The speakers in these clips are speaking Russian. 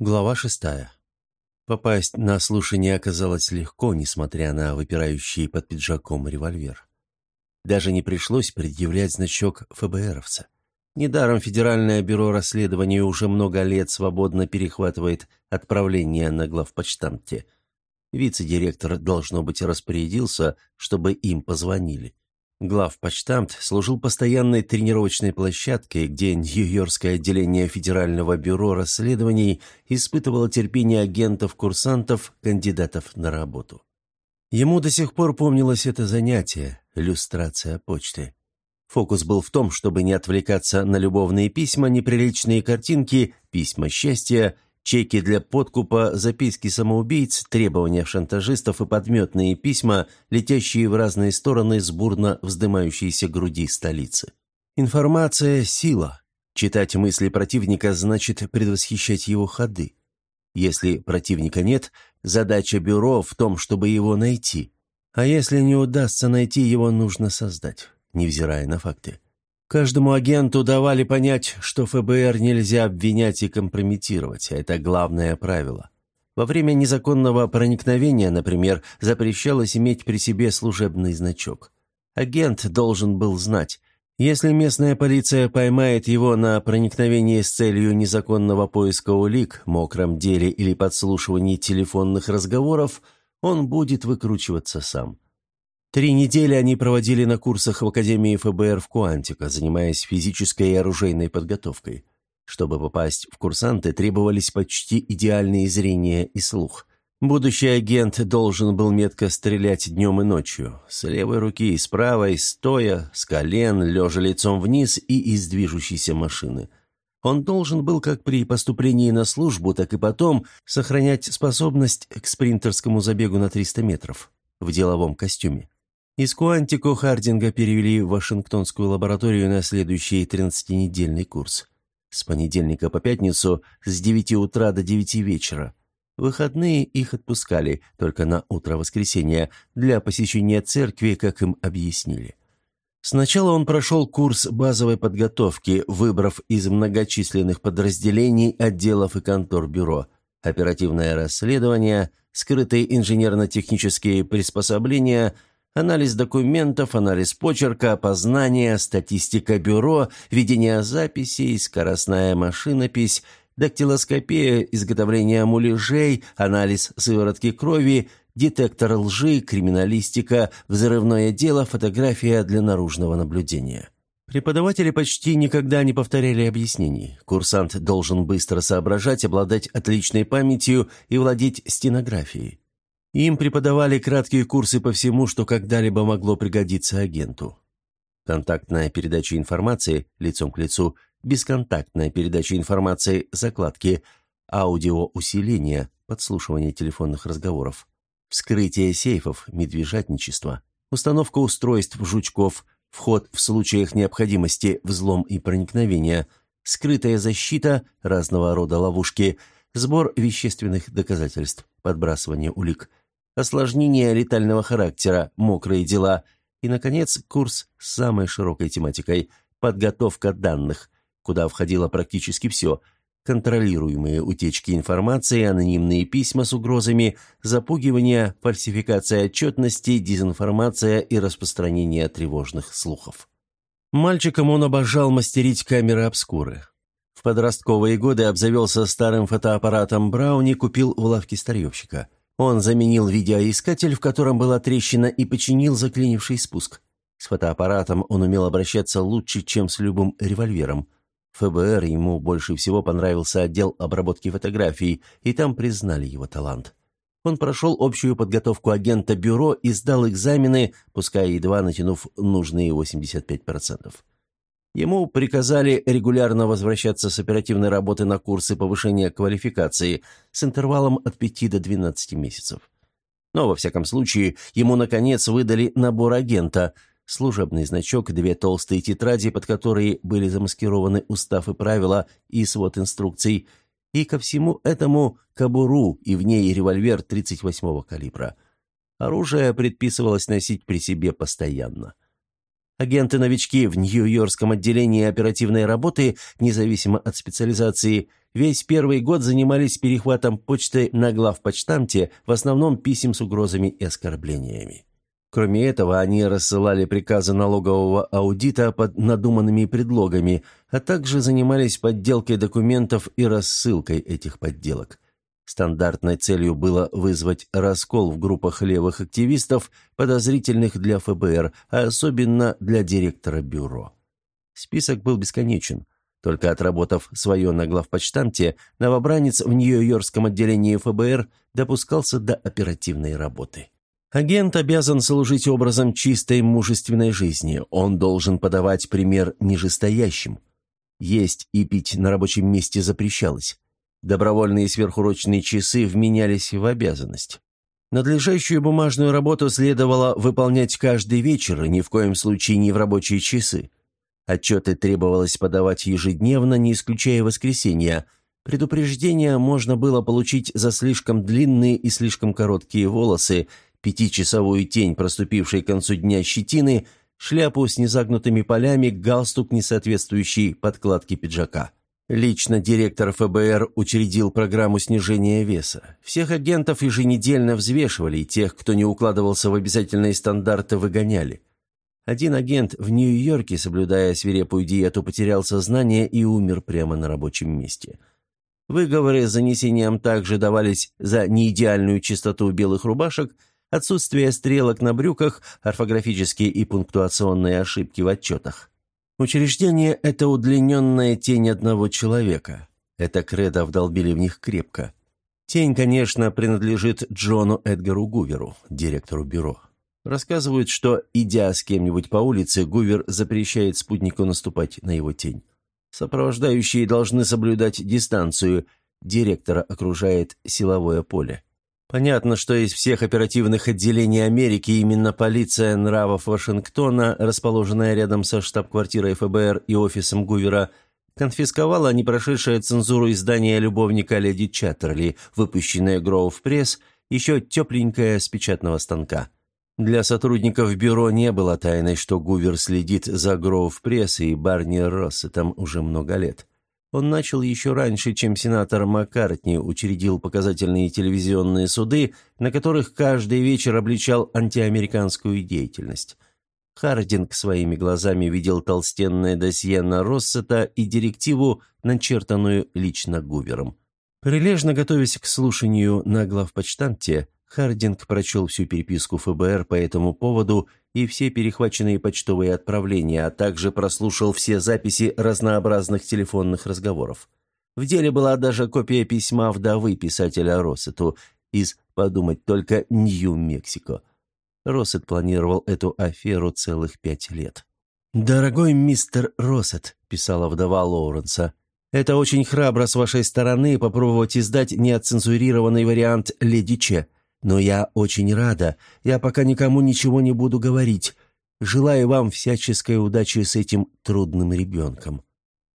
Глава шестая. Попасть на слушание оказалось легко, несмотря на выпирающий под пиджаком револьвер. Даже не пришлось предъявлять значок ФБРовца. Недаром Федеральное бюро расследований уже много лет свободно перехватывает отправление на главпочтамте. Вице-директор, должно быть, распорядился, чтобы им позвонили. Главпочтамт служил постоянной тренировочной площадкой, где Нью-Йоркское отделение Федерального бюро расследований испытывало терпение агентов-курсантов, кандидатов на работу. Ему до сих пор помнилось это занятие – люстрация почты. Фокус был в том, чтобы не отвлекаться на любовные письма, неприличные картинки, письма счастья – Чеки для подкупа, записки самоубийц, требования шантажистов и подметные письма, летящие в разные стороны с бурно вздымающейся груди столицы. Информация – сила. Читать мысли противника значит предвосхищать его ходы. Если противника нет, задача бюро в том, чтобы его найти. А если не удастся найти, его нужно создать, невзирая на факты. Каждому агенту давали понять, что ФБР нельзя обвинять и компрометировать, а это главное правило. Во время незаконного проникновения, например, запрещалось иметь при себе служебный значок. Агент должен был знать, если местная полиция поймает его на проникновении с целью незаконного поиска улик, мокром деле или подслушивании телефонных разговоров, он будет выкручиваться сам. Три недели они проводили на курсах в Академии ФБР в Куантико, занимаясь физической и оружейной подготовкой. Чтобы попасть в курсанты, требовались почти идеальные зрение и слух. Будущий агент должен был метко стрелять днем и ночью. С левой руки, с правой, стоя, с колен, лежа лицом вниз и из движущейся машины. Он должен был как при поступлении на службу, так и потом сохранять способность к спринтерскому забегу на 300 метров в деловом костюме. Из Куантико Хардинга перевели в Вашингтонскую лабораторию на следующий 13-недельный курс. С понедельника по пятницу с 9 утра до 9 вечера. выходные их отпускали только на утро воскресенья для посещения церкви, как им объяснили. Сначала он прошел курс базовой подготовки, выбрав из многочисленных подразделений, отделов и контор бюро, оперативное расследование, скрытые инженерно-технические приспособления – Анализ документов, анализ почерка, опознание, статистика бюро, ведение записей, скоростная машинопись, дактилоскопия, изготовление муляжей, анализ сыворотки крови, детектор лжи, криминалистика, взрывное дело, фотография для наружного наблюдения. Преподаватели почти никогда не повторяли объяснений. Курсант должен быстро соображать, обладать отличной памятью и владеть стенографией. Им преподавали краткие курсы по всему, что когда-либо могло пригодиться агенту. Контактная передача информации лицом к лицу, бесконтактная передача информации, закладки, аудиоусиление, подслушивание телефонных разговоров, вскрытие сейфов, медвежатничество, установка устройств жучков, вход в случаях необходимости, взлом и проникновения, скрытая защита, разного рода ловушки, сбор вещественных доказательств, подбрасывание улик – осложнения летального характера, мокрые дела и, наконец, курс с самой широкой тематикой – подготовка данных, куда входило практически все – контролируемые утечки информации, анонимные письма с угрозами, запугивание, фальсификация отчетности, дезинформация и распространение тревожных слухов. Мальчиком он обожал мастерить камеры обскуры. В подростковые годы обзавелся старым фотоаппаратом Брауни, купил в лавке старьевщика – он заменил видеоискатель, в котором была трещина, и починил заклинивший спуск. С фотоаппаратом он умел обращаться лучше, чем с любым револьвером. ФБР ему больше всего понравился отдел обработки фотографий, и там признали его талант. Он прошел общую подготовку агента бюро и сдал экзамены, пускай едва натянув нужные 85%. Ему приказали регулярно возвращаться с оперативной работы на курсы повышения квалификации с интервалом от 5 до 12 месяцев. Но, во всяком случае, ему, наконец, выдали набор агента, служебный значок, две толстые тетради, под которые были замаскированы устав и правила и свод инструкций, и ко всему этому кобуру и в ней револьвер 38-го калибра. Оружие предписывалось носить при себе постоянно. Агенты-новички в Нью-Йоркском отделении оперативной работы, независимо от специализации, весь первый год занимались перехватом почты на главпочтамте, в основном писем с угрозами и оскорблениями. Кроме этого, они рассылали приказы налогового аудита под надуманными предлогами, а также занимались подделкой документов и рассылкой этих подделок. Стандартной целью было вызвать раскол в группах левых активистов, подозрительных для ФБР, а особенно для директора бюро. Список был бесконечен. Только отработав свое на главпочтамте, новобранец в Нью-Йоркском отделении ФБР допускался до оперативной работы. Агент обязан служить образом чистой мужественной жизни. Он должен подавать пример нижестоящим. Есть и пить на рабочем месте запрещалось. Добровольные сверхурочные часы вменялись в обязанность. Надлежащую бумажную работу следовало выполнять каждый вечер, ни в коем случае не в рабочие часы. Отчеты требовалось подавать ежедневно, не исключая воскресенья. Предупреждение можно было получить за слишком длинные и слишком короткие волосы – пятичасовую тень, проступившей к концу дня щетины, шляпу с незагнутыми полями, галстук, не соответствующий подкладке пиджака. Лично директор ФБР учредил программу снижения веса. Всех агентов еженедельно взвешивали, и тех, кто не укладывался в обязательные стандарты, выгоняли. Один агент в Нью-Йорке, соблюдая свирепую диету, потерял сознание и умер прямо на рабочем месте. Выговоры с занесением также давались за неидеальную чистоту белых рубашек – отсутствие стрелок на брюках, орфографические и пунктуационные ошибки в отчетах. Учреждение – это удлиненная тень одного человека. Это кредо вдолбили в них крепко. Тень, конечно, принадлежит Джону Эдгару Гуверу, директору бюро. Рассказывают, что, идя с кем-нибудь по улице, Гувер запрещает спутнику наступать на его тень. Сопровождающие должны соблюдать дистанцию. Директора окружает силовое поле. Понятно, что из всех оперативных отделений Америки именно полиция нравов Вашингтона, расположенная рядом со штаб-квартирой ФБР и офисом Гувера, конфисковала непрошедшее цензуру издание любовника леди Чаттерли, выпущенное Гроув Пресс, еще тепленькое с печатного станка. Для сотрудников бюро не было тайной, что Гувер следит за Гроув Пресс и Барни Россетом уже много лет. Он начал еще раньше, чем сенатор Маккартни учредил показательные телевизионные суды, на которых каждый вечер обличал антиамериканскую деятельность. Хардинг своими глазами видел толстенное досье на Россета и директиву, начертанную лично Гувером. Прилежно готовясь к слушанию на главпочтамте, Хардинг прочел всю переписку ФБР по этому поводу и все перехваченные почтовые отправления, а также прослушал все записи разнообразных телефонных разговоров. В деле была даже копия письма вдовы писателя Россету из «Подумать только Нью-Мексико». Россет планировал эту аферу целых пять лет. «Дорогой мистер Россет», — писала вдова Лоуренса, — «это очень храбро с вашей стороны попробовать издать неоцензурированный вариант «Леди Че». Но я очень рада. Я пока никому ничего не буду говорить. Желаю вам всяческой удачи с этим трудным ребенком».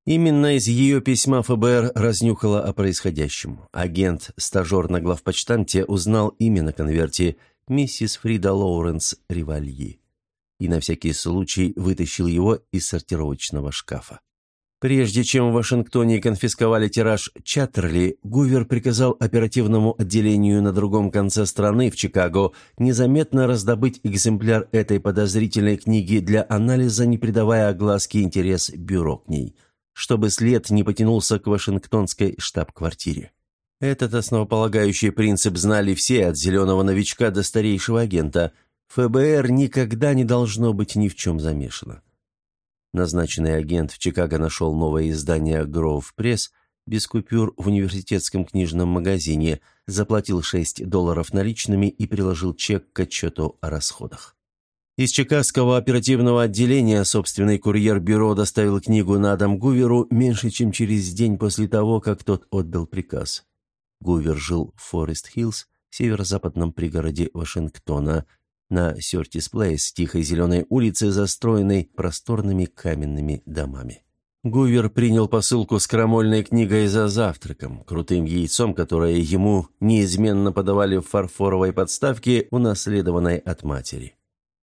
Именно из ее письма ФБР разнюхала о происходящем. Агент, стажер на главпочтамте, узнал имя на конверте миссис Фрида Лоуренс Ривальи и на всякий случай вытащил его из сортировочного шкафа. Прежде чем в Вашингтоне конфисковали тираж Чаттерли, Гувер приказал оперативному отделению на другом конце страны, в Чикаго, незаметно раздобыть экземпляр этой подозрительной книги для анализа, не придавая огласке интерес бюро к ней, чтобы след не потянулся к вашингтонской штаб-квартире. Этот основополагающий принцип знали все, от зеленого новичка до старейшего агента. ФБР никогда не должно быть ни в чем замешано. Назначенный агент в Чикаго нашел новое издание «Гроув Пресс» без купюр в университетском книжном магазине, заплатил 6 долларов наличными и приложил чек к отчету о расходах. Из чикагского оперативного отделения собственный курьер бюро доставил книгу на дом Гуверу меньше, чем через день после того, как тот отдал приказ. Гувер жил в Форест-Хиллз, северо-западном пригороде Вашингтона, на Сёртис Плейс, тихой зеленой улице, застроенной просторными каменными домами. Гувер принял посылку с крамольной книгой за завтраком, крутым яйцом, которое ему неизменно подавали в фарфоровой подставке, унаследованной от матери.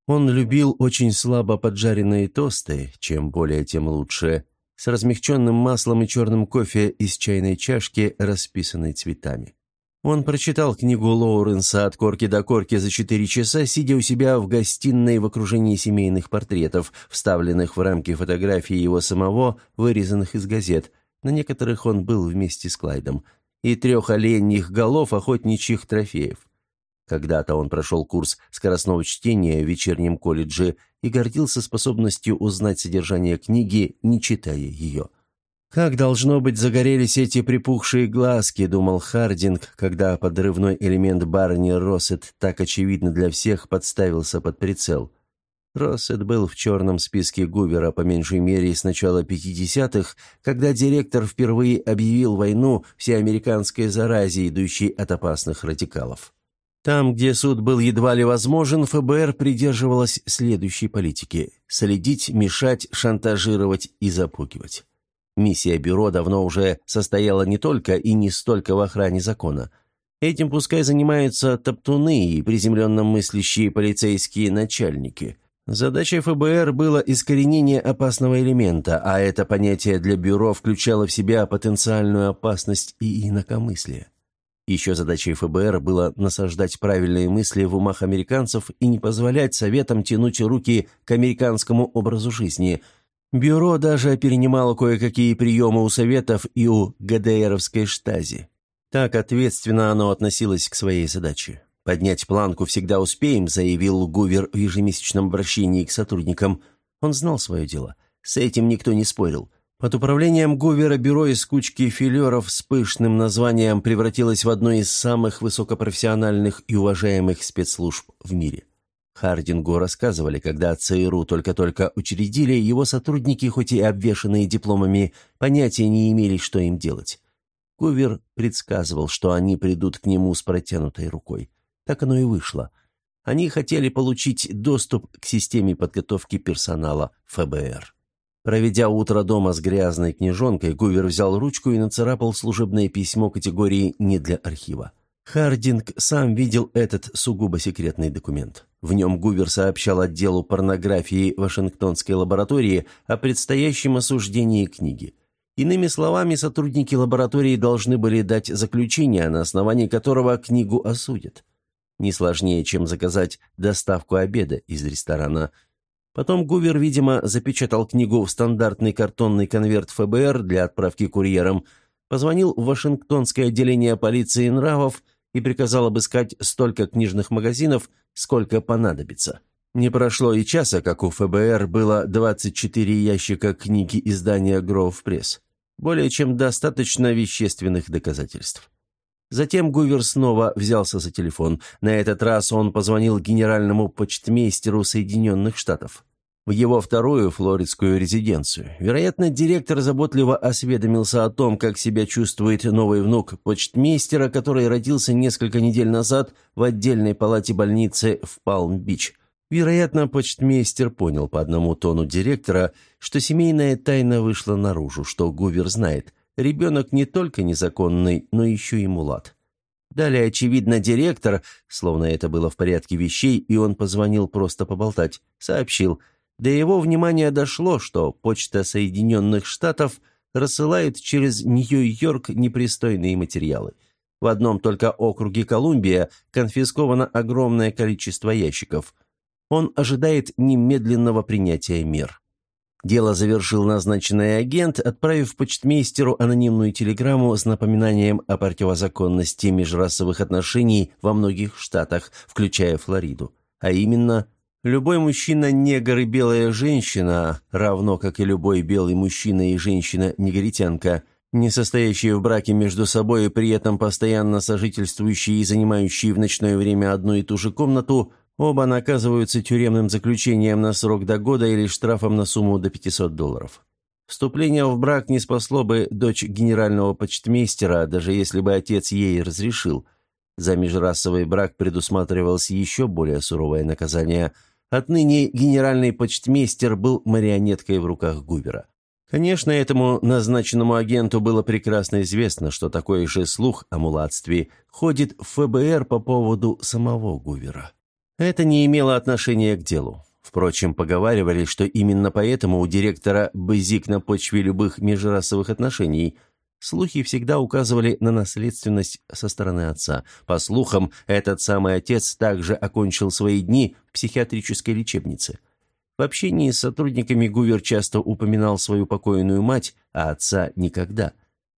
Он любил очень слабо поджаренные тосты, чем белее, тем лучше, с размягченным маслом и черным кофе из чайной чашки, расписанной цветами. Он прочитал книгу Лоуренса «От корки до корки» за четыре часа, сидя у себя в гостиной в окружении семейных портретов, вставленных в рамки фотографии его самого, вырезанных из газет. На некоторых он был вместе с Клайдом. И трех оленьих голов охотничьих трофеев. Когда-то он прошел курс скоростного чтения в вечернем колледже и гордился способностью узнать содержание книги, не читая ее. «Как, должно быть, загорелись эти припухшие глазки», — думал Хардинг, когда подрывной элемент Барни Россет так очевидно для всех подставился под прицел. Россет был в черном списке Гувера по меньшей мере с начала 50-х, когда директор впервые объявил войну всеамериканской заразе, идущей от опасных радикалов. Там, где суд был едва ли возможен, ФБР придерживалось следующей политики – следить, мешать, шантажировать и запугивать. Миссия бюро давно уже состояла не только и не столько в охране закона. Этим пускай занимаются топтуны и приземленно мыслящие полицейские начальники. Задачей ФБР было искоренение опасного элемента, а это понятие для бюро включало в себя потенциальную опасность и инакомыслие. Еще задачей ФБР было насаждать правильные мысли в умах американцев и не позволять советам тянуть руки к американскому образу жизни – Бюро даже перенимало кое-какие приемы у Советов и у ГДРовской штази. Так ответственно оно относилось к своей задаче. «Поднять планку всегда успеем», — заявил Гувер в ежемесячном обращении к сотрудникам. Он знал свое дело. С этим никто не спорил. Под управлением Гувера бюро из кучки филеров с пышным названием превратилось в одно из самых высокопрофессиональных и уважаемых спецслужб в мире. Хардингу рассказывали, когда ЦРУ только-только учредили, его сотрудники, хоть и обвешанные дипломами, понятия не имели, что им делать. Кувер предсказывал, что они придут к нему с протянутой рукой. Так оно и вышло. Они хотели получить доступ к системе подготовки персонала ФБР. Проведя утро дома с грязной книжонкой, Гувер взял ручку и нацарапал служебное письмо категории «не для архива». Хардинг сам видел этот сугубо секретный документ. В нем Гувер сообщал отделу порнографии Вашингтонской лаборатории о предстоящем осуждении книги. Иными словами, сотрудники лаборатории должны были дать заключение, на основании которого книгу осудят. Не сложнее, чем заказать доставку обеда из ресторана. Потом Гувер, видимо, запечатал книгу в стандартный картонный конверт ФБР для отправки курьером – позвонил в Вашингтонское отделение полиции нравов и приказал обыскать столько книжных магазинов, сколько понадобится. Не прошло и часа, как у ФБР было 24 ящика книги издания «Гроув Пресс». Более чем достаточно вещественных доказательств. Затем Гувер снова взялся за телефон. На этот раз он позвонил генеральному почтмейстеру Соединенных Штатов в его вторую флоридскую резиденцию. Вероятно, директор заботливо осведомился о том, как себя чувствует новый внук почтмейстера, который родился несколько недель назад в отдельной палате больницы в Палм-Бич. Вероятно, почтмейстер понял по одному тону директора, что семейная тайна вышла наружу, что Гувер знает. Ребенок не только незаконный, но еще и мулат. Далее, очевидно, директор, словно это было в порядке вещей, и он позвонил просто поболтать, сообщил – до его внимания дошло, что почта Соединенных Штатов рассылает через Нью-Йорк непристойные материалы. В одном только округе Колумбия конфисковано огромное количество ящиков. Он ожидает немедленного принятия мер. Дело завершил назначенный агент, отправив почтмейстеру анонимную телеграмму с напоминанием о противозаконности межрасовых отношений во многих штатах, включая Флориду. А именно, Любой мужчина-негр и белая женщина, равно как и любой белый мужчина и женщина-негритянка, не состоящие в браке между собой и при этом постоянно сожительствующие и занимающие в ночное время одну и ту же комнату, оба наказываются тюремным заключением на срок до года или штрафом на сумму до 500 долларов. Вступление в брак не спасло бы дочь генерального почтмейстера, даже если бы отец ей разрешил. За межрасовый брак предусматривалось еще более суровое наказание – Отныне генеральный почтмейстер был марионеткой в руках Гувера. Конечно, этому назначенному агенту было прекрасно известно, что такой же слух о мулатстве ходит в ФБР по поводу самого Гувера. Это не имело отношения к делу. Впрочем, поговаривали, что именно поэтому у директора бызик на почве любых межрасовых отношений. Слухи всегда указывали на наследственность со стороны отца. По слухам, этот самый отец также окончил свои дни в психиатрической лечебнице. В общении с сотрудниками Гувер часто упоминал свою покойную мать, а отца никогда.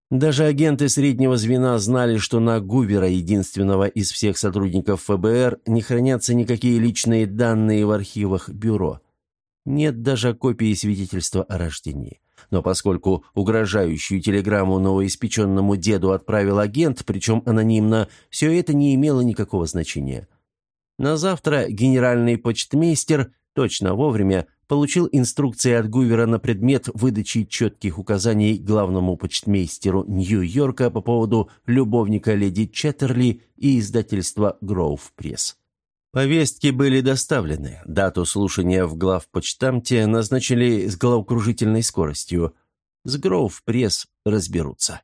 Даже агенты среднего звена знали, что на Гувера, единственного из всех сотрудников ФБР, не хранятся никакие личные данные в архивах бюро. Нет даже копии свидетельства о рождении. Но поскольку угрожающую телеграмму новоиспеченному деду отправил агент, причем анонимно, все это не имело никакого значения. На завтра генеральный почтмейстер, точно вовремя, получил инструкции от Гувера на предмет выдачи четких указаний главному почтмейстеру Нью-Йорка по поводу любовника леди Четтерли и издательства «Гроув Пресс». Повестки были доставлены. Дату слушания в главпочтамте назначили с головокружительной скоростью. С Гроув Пресс разберутся.